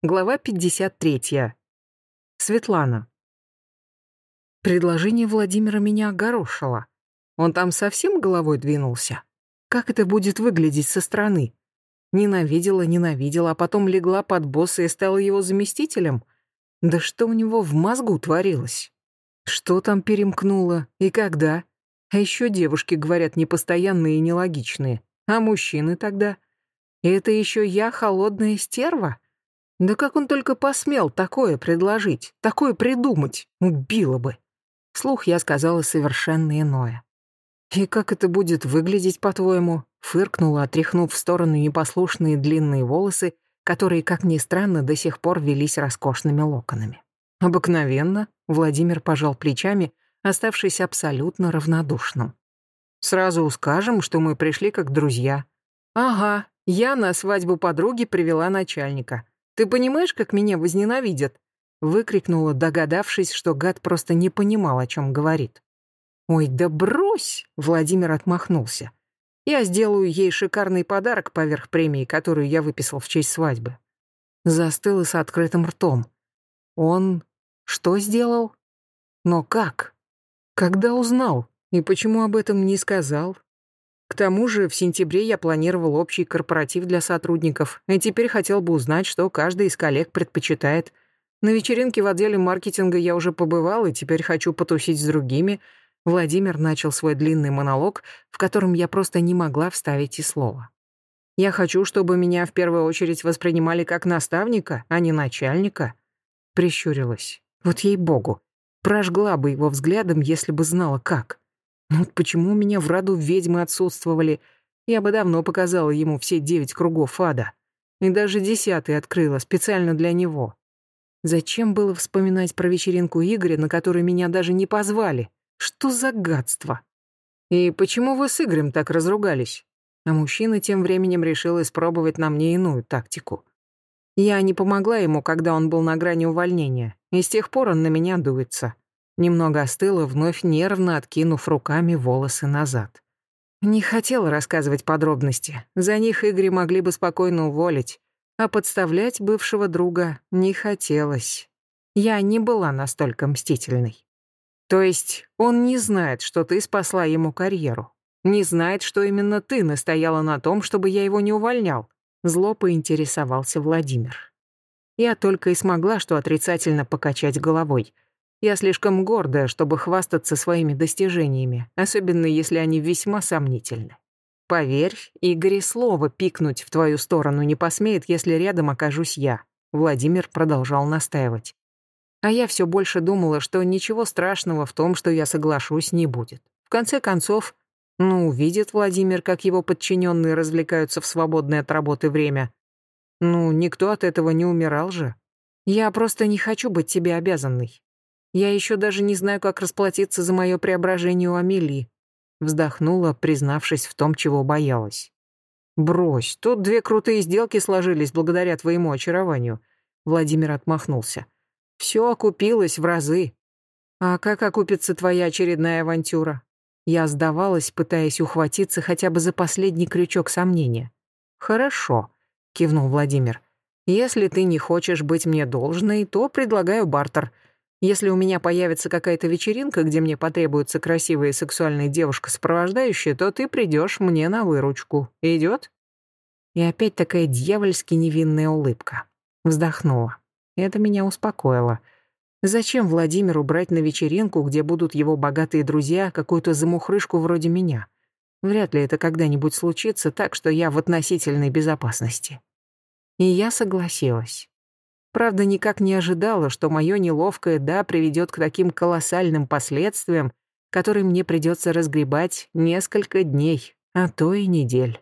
Глава 53. Светлана. Предложение Владимира меня огорошило. Он там совсем головой двинулся? Как это будет выглядеть со стороны? Ненавидела, ненавидела, а потом легла под босса и стала его заместителем? Да что у него в мозгу творилось? Что там перемкнуло и когда? А еще девушки говорят непостоянные и нелогичные. А мужчины тогда? И это еще я холодная стерва? Да как он только посмел такое предложить, такое придумать, убило бы. Слух я сказала совершенно иное. «И как это будет выглядеть, по-твоему?» Фыркнула, отряхнув в сторону непослушные длинные волосы, которые, как ни странно, до сих пор велись роскошными локонами. «Обыкновенно», — Владимир пожал плечами, оставшись абсолютно равнодушным. «Сразу скажем, что мы пришли как друзья». «Ага, я на свадьбу подруги привела начальника. Ты понимаешь, как меня возненавидят?» Выкрикнула, догадавшись, что гад просто не понимал, о чем говорит. «Ой, да брось!» — Владимир отмахнулся. «Я сделаю ей шикарный подарок поверх премии, которую я выписал в честь свадьбы». Застыл с открытым ртом. Он что сделал? Но как? Когда узнал? И почему об этом не сказал? К тому же в сентябре я планировал общий корпоратив для сотрудников, и теперь хотел бы узнать, что каждый из коллег предпочитает. На вечеринке в отделе маркетинга я уже побывал, и теперь хочу потусить с другими. Владимир начал свой длинный монолог, в котором я просто не могла вставить и слова. Я хочу, чтобы меня в первую очередь воспринимали как наставника, а не начальника. Прищурилась. Вот ей-богу. Прожгла бы его взглядом, если бы знала как. Ну вот почему у меня в роду ведьмы отсутствовали? Я бы давно показала ему все девять кругов ада. И даже десятый открыла, специально для него. Зачем было вспоминать про вечеринку Игоря, на которую меня даже не позвали? Что за гадство? И почему вы с Игорем так разругались? А мужчина тем временем решил испробовать на мне иную тактику. Я не помогла ему, когда он был на грани увольнения, и с тех пор он на меня дуется. Немного остыла, вновь нервно откинув руками волосы назад. Не хотела рассказывать подробности. За них Игоря могли бы спокойно уволить. А подставлять бывшего друга не хотелось. Я не была настолько мстительной. То есть он не знает, что ты спасла ему карьеру. Не знает, что именно ты настояла на том, чтобы я его не увольнял. Зло поинтересовался Владимир. Я только и смогла, что отрицательно покачать головой — я слишком гордая, чтобы хвастаться своими достижениями, особенно если они весьма сомнительны. Поверь, Игорь слово пикнуть в твою сторону не посмеет, если рядом окажусь я. Владимир продолжал настаивать. А я все больше думала, что ничего страшного в том, что я соглашусь, не будет. В конце концов, ну, увидит Владимир, как его подчиненные развлекаются в свободное от работы время. Ну, никто от этого не умирал же. Я просто не хочу быть тебе обязанной. Я еще даже не знаю, как расплатиться за мое преображение у Амелии. Вздохнула, признавшись в том, чего боялась. «Брось, тут две крутые сделки сложились благодаря твоему очарованию», Владимир отмахнулся. «Все окупилось в разы. А как окупится твоя очередная авантюра?» Я сдавалась, пытаясь ухватиться хотя бы за последний крючок сомнения. «Хорошо», — кивнул Владимир. «Если ты не хочешь быть мне должной, то предлагаю бартер — если у меня появится какая-то вечеринка, где мне потребуется красивая и сексуальная девушка-сопровождающая, то ты придешь мне на выручку. Идет? И опять такая дьявольски невинная улыбка. Вздохнула. Это меня успокоило. Зачем Владимиру брать на вечеринку, где будут его богатые друзья, какую-то замухрышку вроде меня? Вряд ли это когда-нибудь случится, так что я в относительной безопасности. И я согласилась. Правда, никак не ожидала, что мое неловкое «да» приведет к таким колоссальным последствиям, которые мне придется разгребать несколько дней, а то и недель.